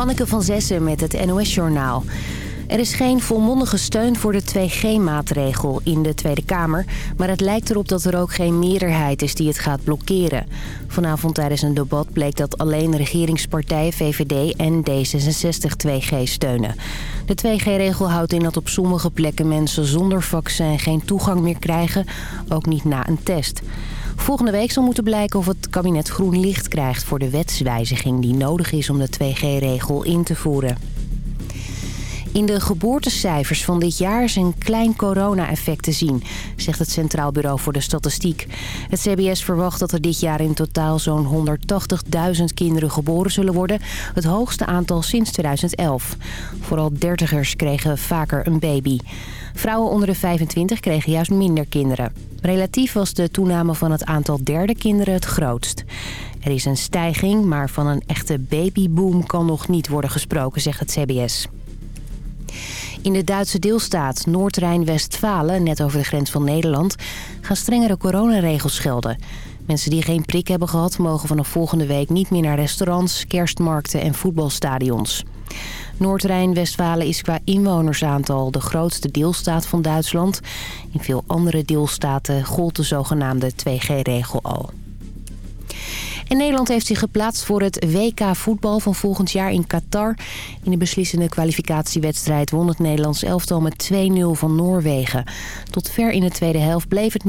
Hanneke van Zessen met het NOS-journaal. Er is geen volmondige steun voor de 2G-maatregel in de Tweede Kamer... maar het lijkt erop dat er ook geen meerderheid is die het gaat blokkeren. Vanavond tijdens een debat bleek dat alleen regeringspartijen VVD en D66 2G steunen. De 2G-regel houdt in dat op sommige plekken mensen zonder vaccin geen toegang meer krijgen, ook niet na een test. Volgende week zal moeten blijken of het kabinet groen licht krijgt voor de wetswijziging die nodig is om de 2G-regel in te voeren. In de geboortecijfers van dit jaar is een klein corona-effect te zien, zegt het Centraal Bureau voor de Statistiek. Het CBS verwacht dat er dit jaar in totaal zo'n 180.000 kinderen geboren zullen worden, het hoogste aantal sinds 2011. Vooral dertigers kregen vaker een baby. Vrouwen onder de 25 kregen juist minder kinderen. Relatief was de toename van het aantal derde kinderen het grootst. Er is een stijging, maar van een echte babyboom kan nog niet worden gesproken, zegt het CBS. In de Duitse deelstaat Noord-Rijn-Westfalen, net over de grens van Nederland... gaan strengere coronaregels gelden. Mensen die geen prik hebben gehad... mogen vanaf volgende week niet meer naar restaurants, kerstmarkten en voetbalstadions. Noord-Rijn-Westfalen is qua inwonersaantal de grootste deelstaat van Duitsland. In veel andere deelstaten gold de zogenaamde 2G-regel al. En Nederland heeft zich geplaatst voor het WK voetbal van volgend jaar in Qatar. In de beslissende kwalificatiewedstrijd won het Nederlands elftal met 2-0 van Noorwegen. Tot ver in de tweede helft bleef het 0-0.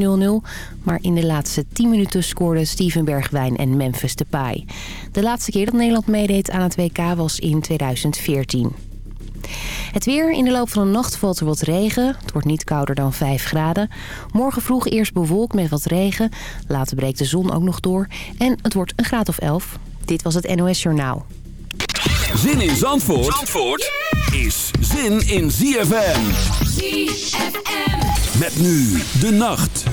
Maar in de laatste 10 minuten scoorden Steven Bergwijn en Memphis Depay. De laatste keer dat Nederland meedeed aan het WK was in 2014. Het weer. In de loop van de nacht valt er wat regen. Het wordt niet kouder dan 5 graden. Morgen vroeg eerst bewolkt met wat regen. Later breekt de zon ook nog door. En het wordt een graad of 11. Dit was het NOS Journaal. Zin in Zandvoort, Zandvoort is zin in ZFM. ZFM. Met nu de nacht.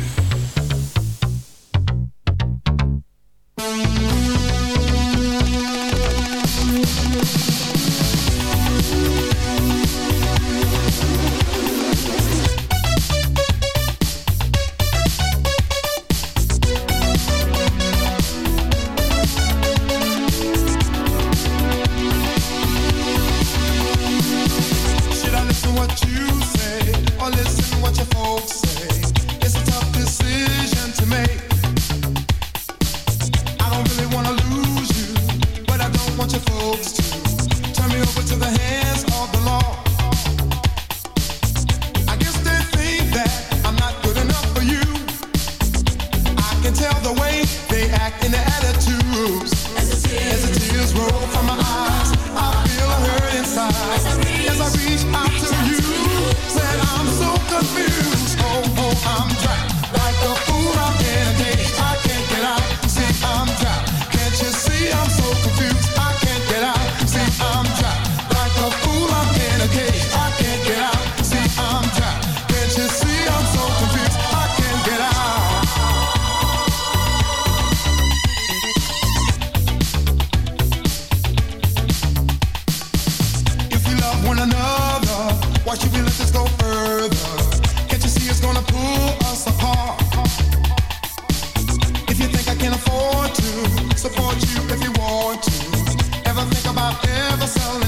So.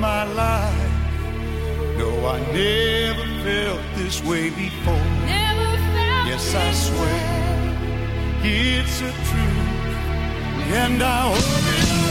my life. No, I never felt this way before. Never felt yes, I swear way. it's a truth, and I hope it.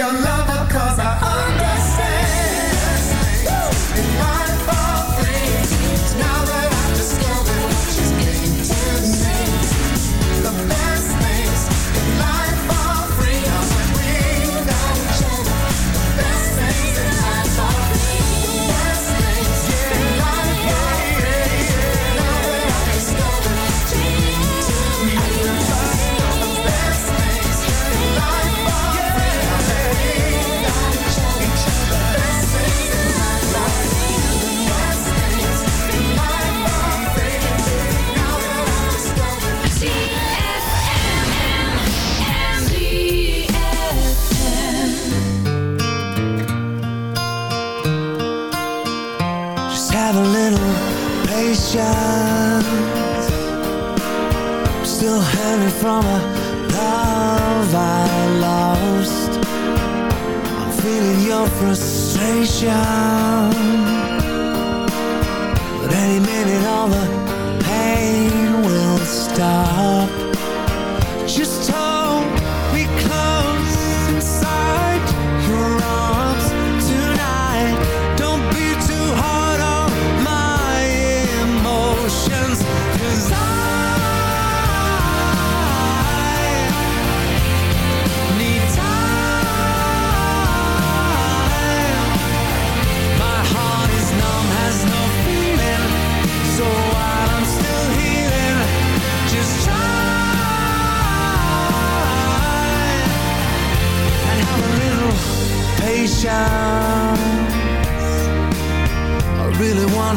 your love.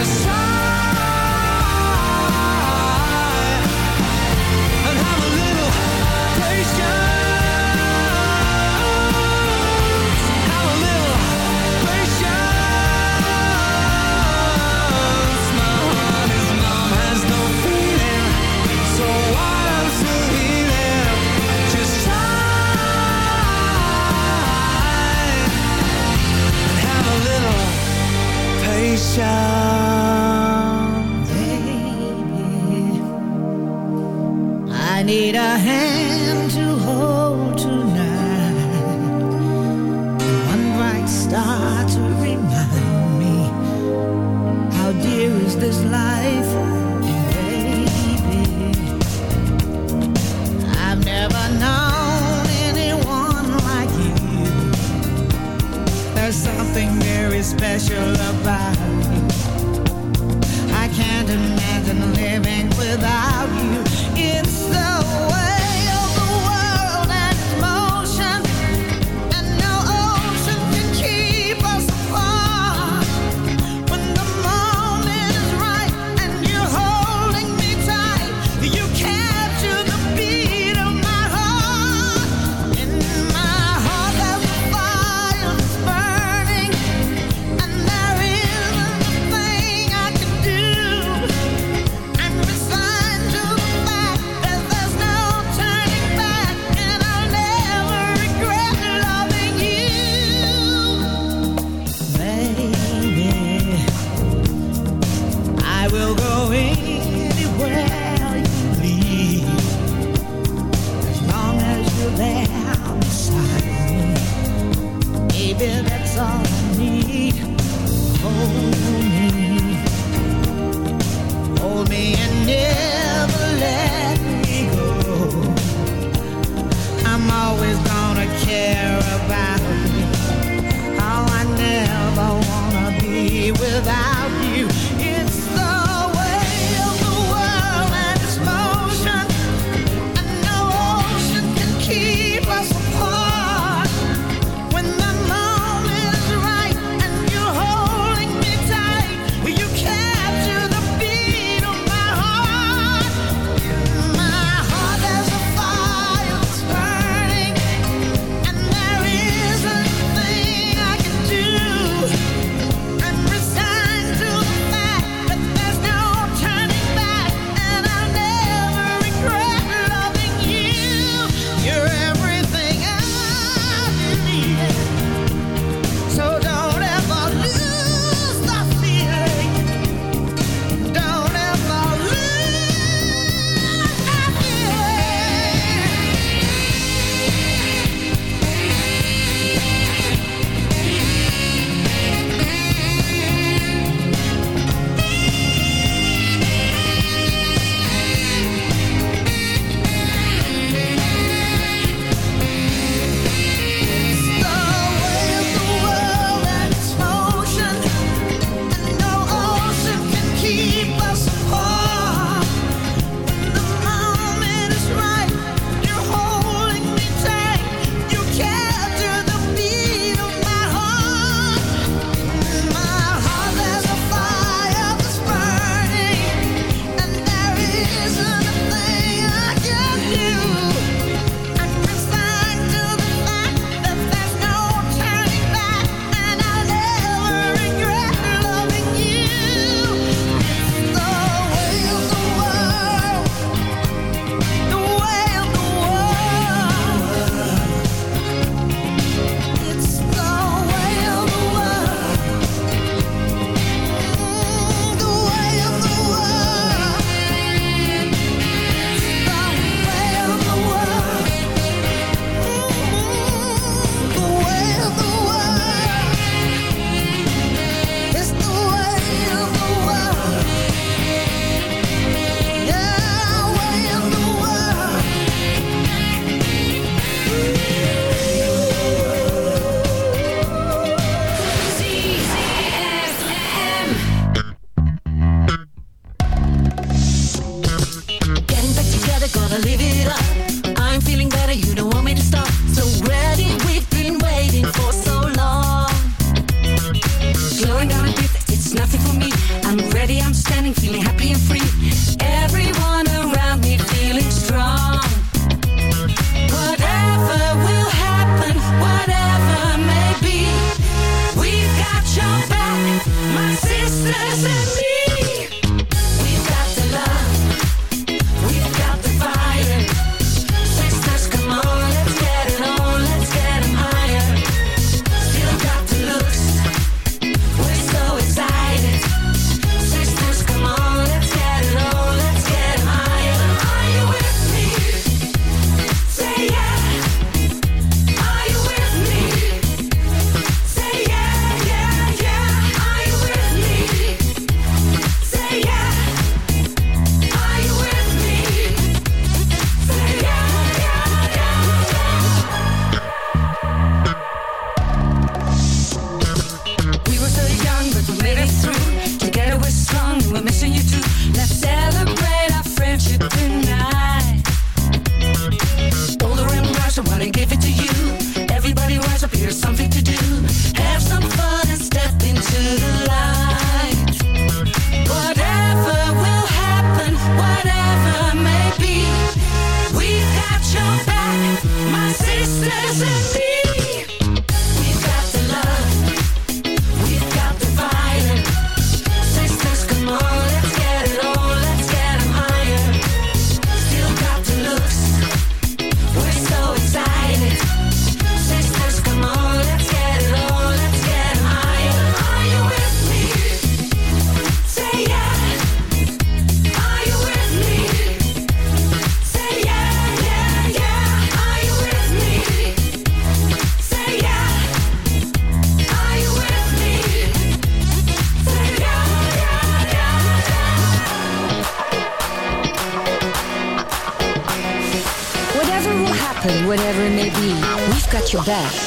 the sun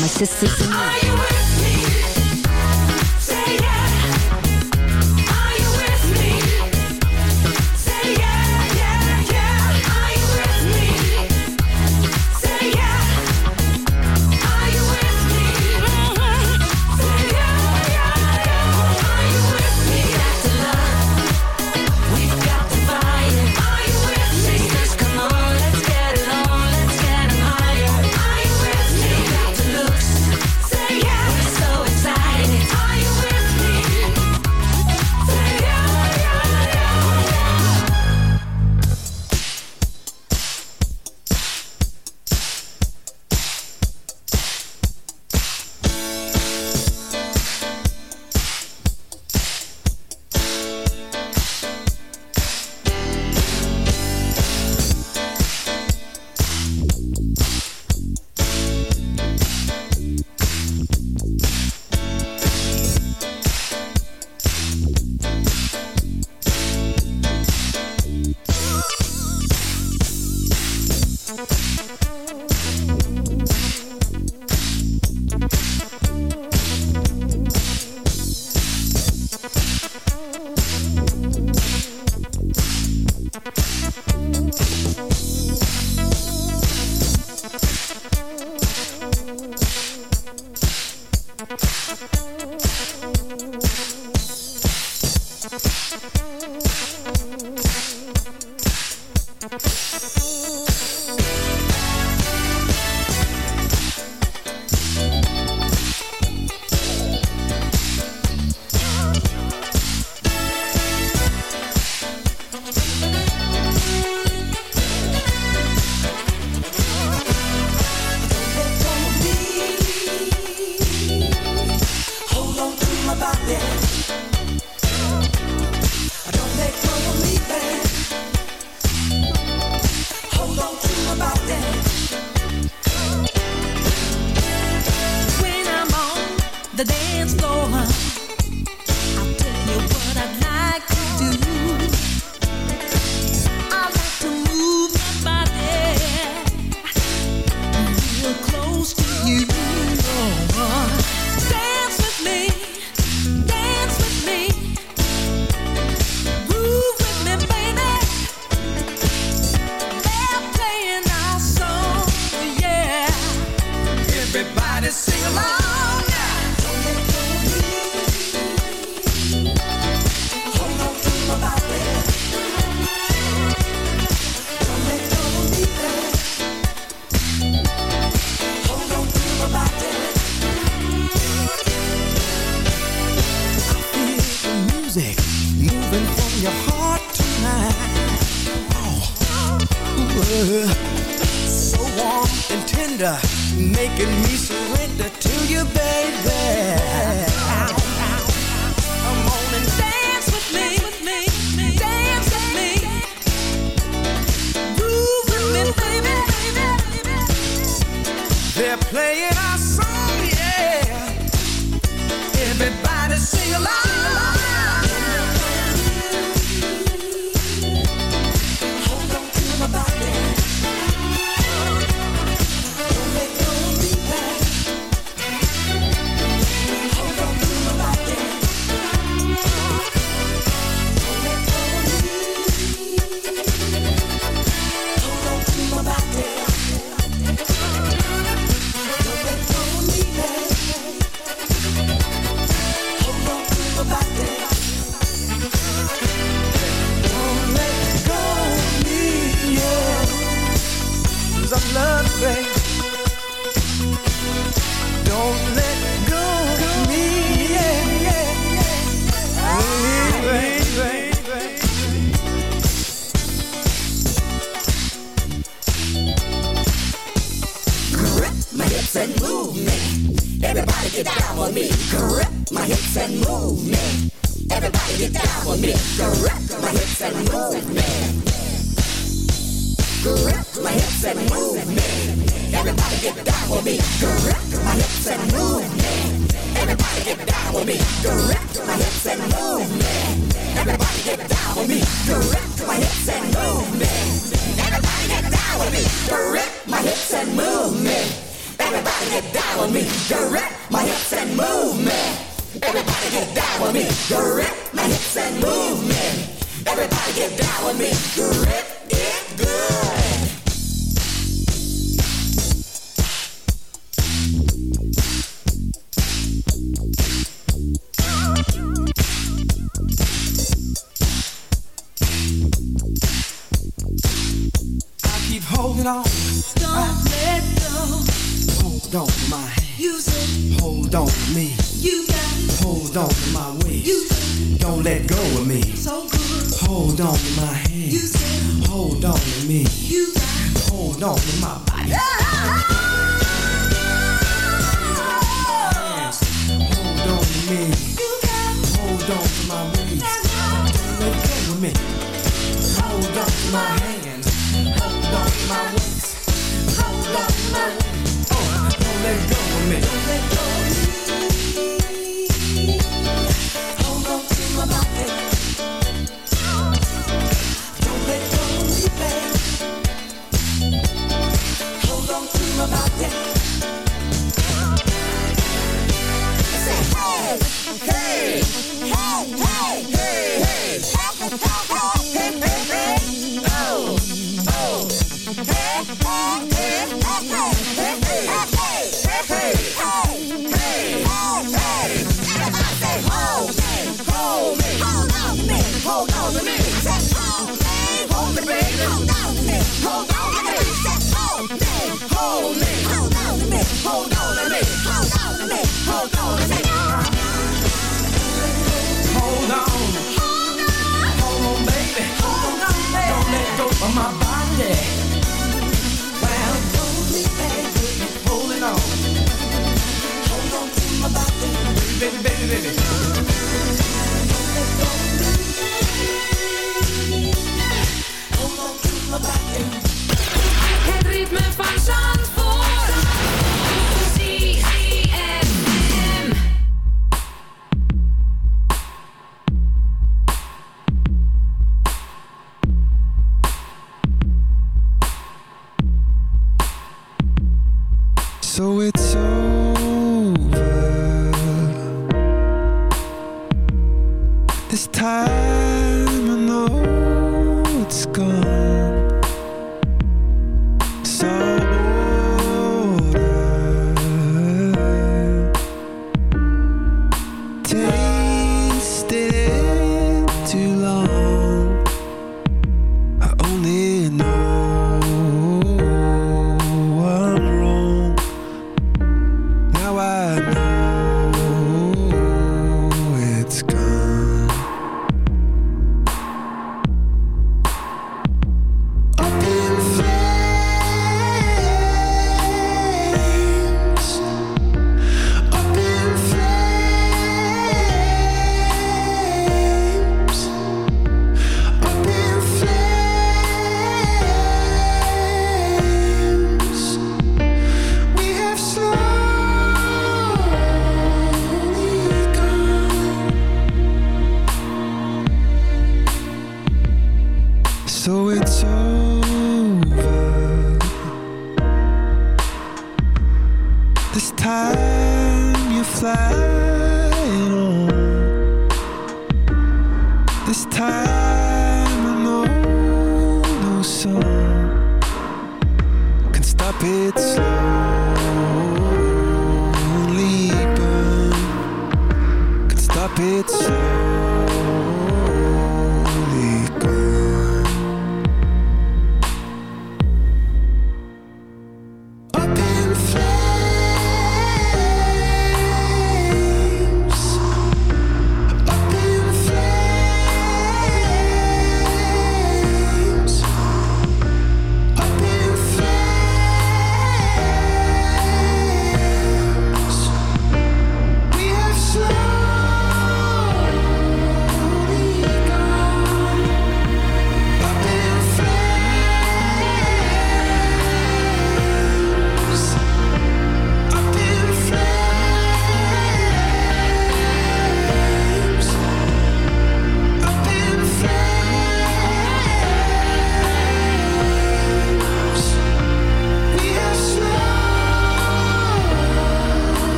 my sister's the dance floor.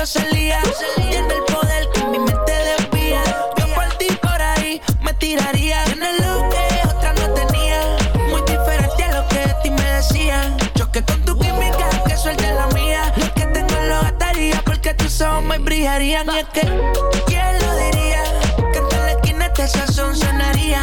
Rosalía. Tiene el poder que mi mente desvía. Yo por ti, por ahí, me tiraría. Tienes lo que otra no tenía. Muy diferente a lo que de ti me decían. Choque con tu química, que suelte la mía. Lo que tengo lo gastaría porque tus ojos me brillarían. Y es que, ¿quién lo diría? Que en la esquina este sazón sonaría.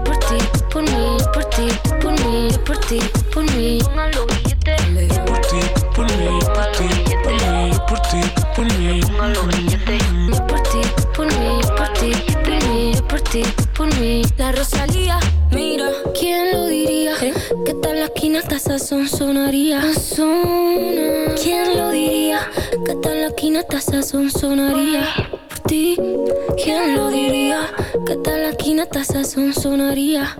Sazón sonaría. Por ti, ¿quién lo diría? Que tal la esquina hasta sazón sonaría.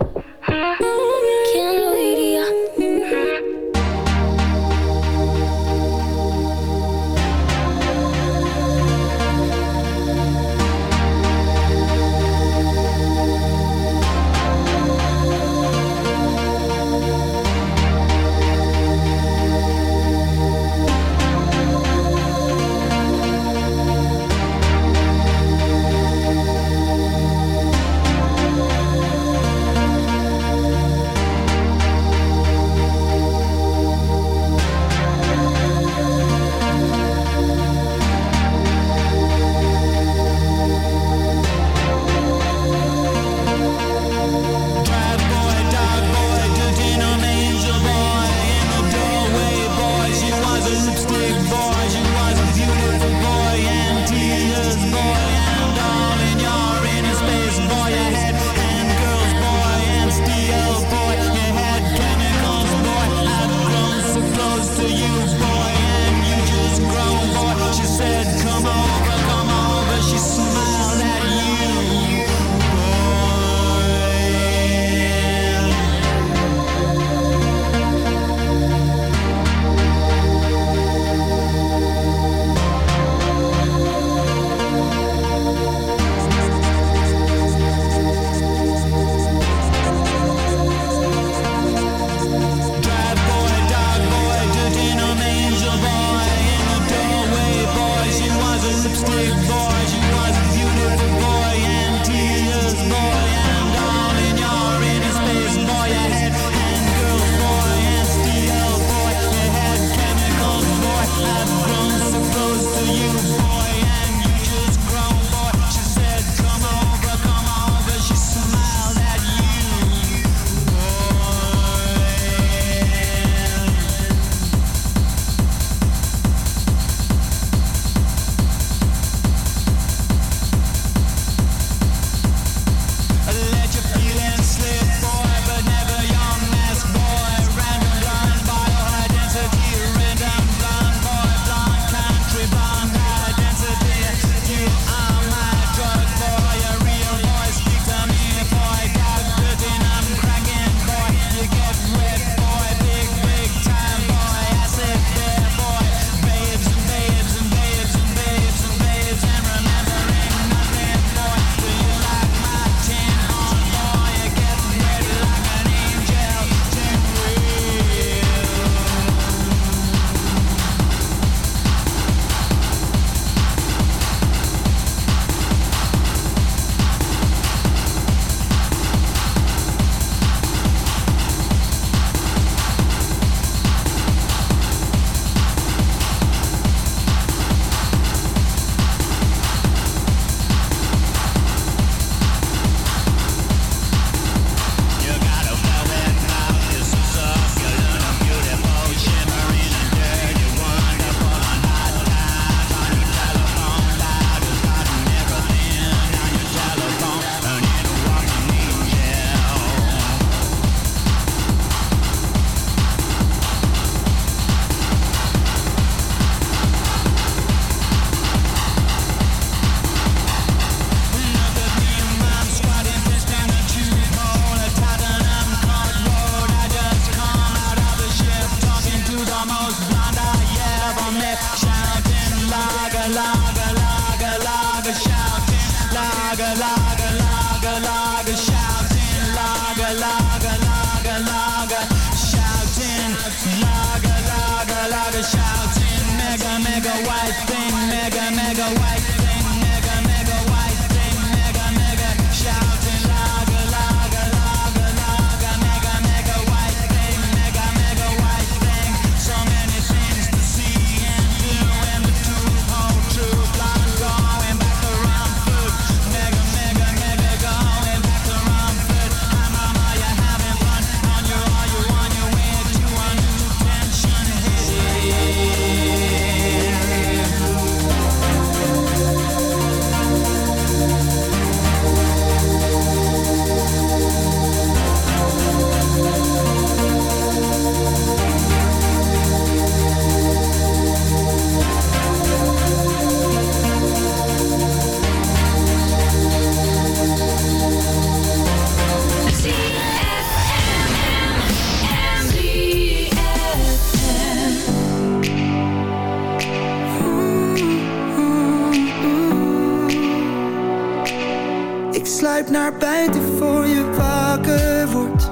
kruip naar buiten voor je wakker wordt.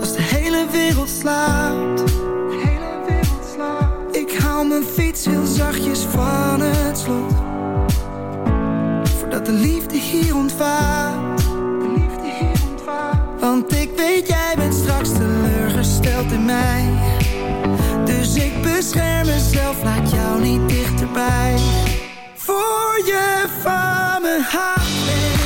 Als de hele wereld slaapt. Hele wereld. Ik haal mijn fiets heel zachtjes van het slot. Voordat de liefde hier ontvaart. De liefde hier. Want ik weet jij bent straks teleurgesteld in mij. Dus ik bescherm mezelf, laat jou niet dichterbij. Voor je van me. feeling